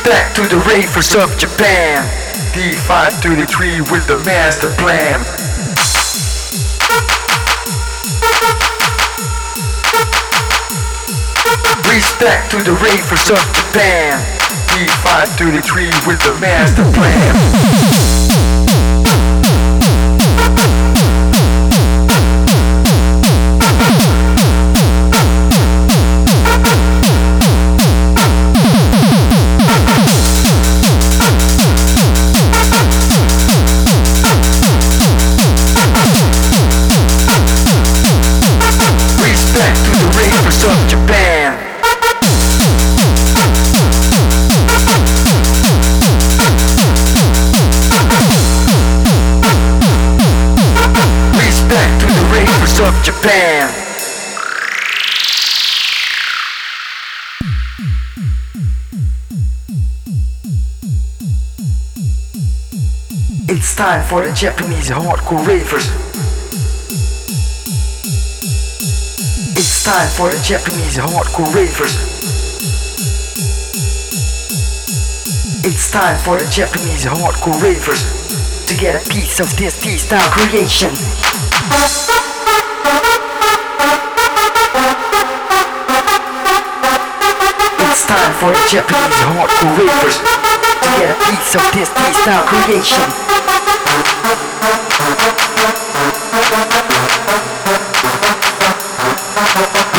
Respect to the ravers of Japan. D533 with the master plan. Respect to the ravers of Japan. D533 with the master plan. It's time for the Japanese hardcore ravers. It's time for the Japanese hardcore ravers. It's time for the Japanese hardcore ravers to get a piece of this T-style creation. It's time for the Japanese hardcore ravers to get a piece of this T-style creation.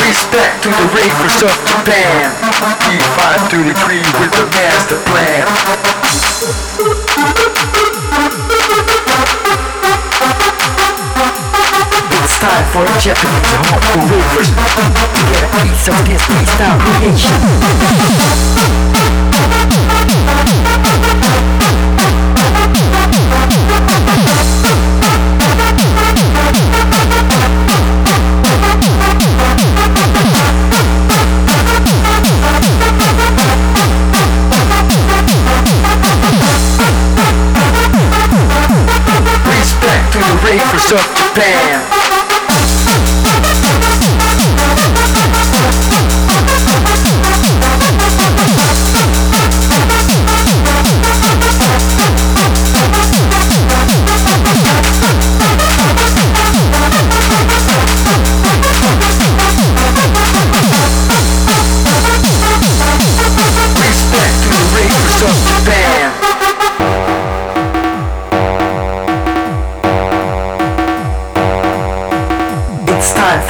Respect to the ravers of Japan. D533 with the master plan. It's time for the Japanese hardcore ravers to get a piece of this freestyle creation. Ravers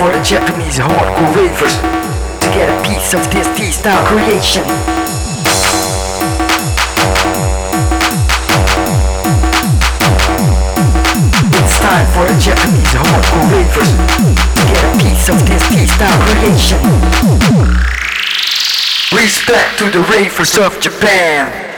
for the Japanese hardcore ravers to get a piece of this T-style creation. It's time for the Japanese hardcore ravers to get a piece of this T-style creation. Respect to the ravers of Japan.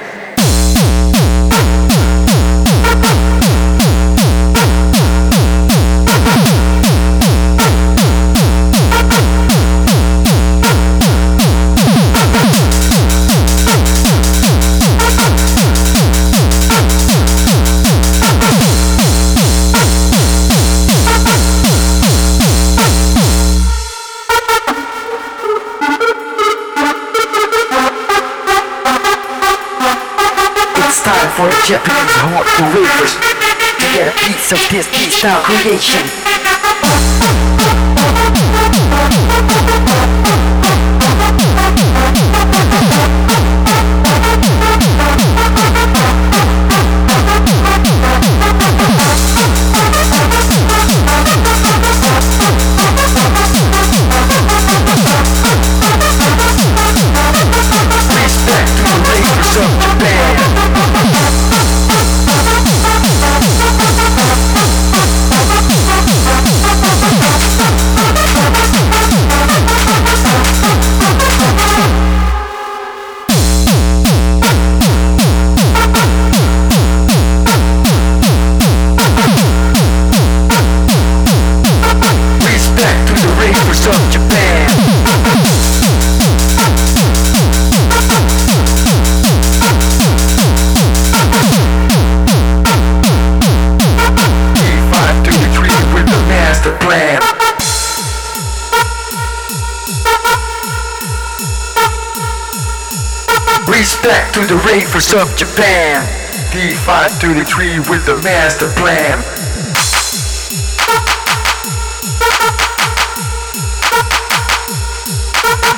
For the Japanese hardcore ravers to get a piece of this T-style creation. To the ravers of Japan. D533 with the master plan.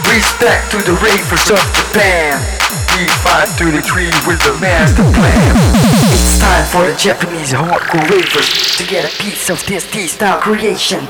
Respect to the ravers of Japan. D533 with the master plan. It's time for the Japanese hardcore ravers to get a piece of this D-style creation.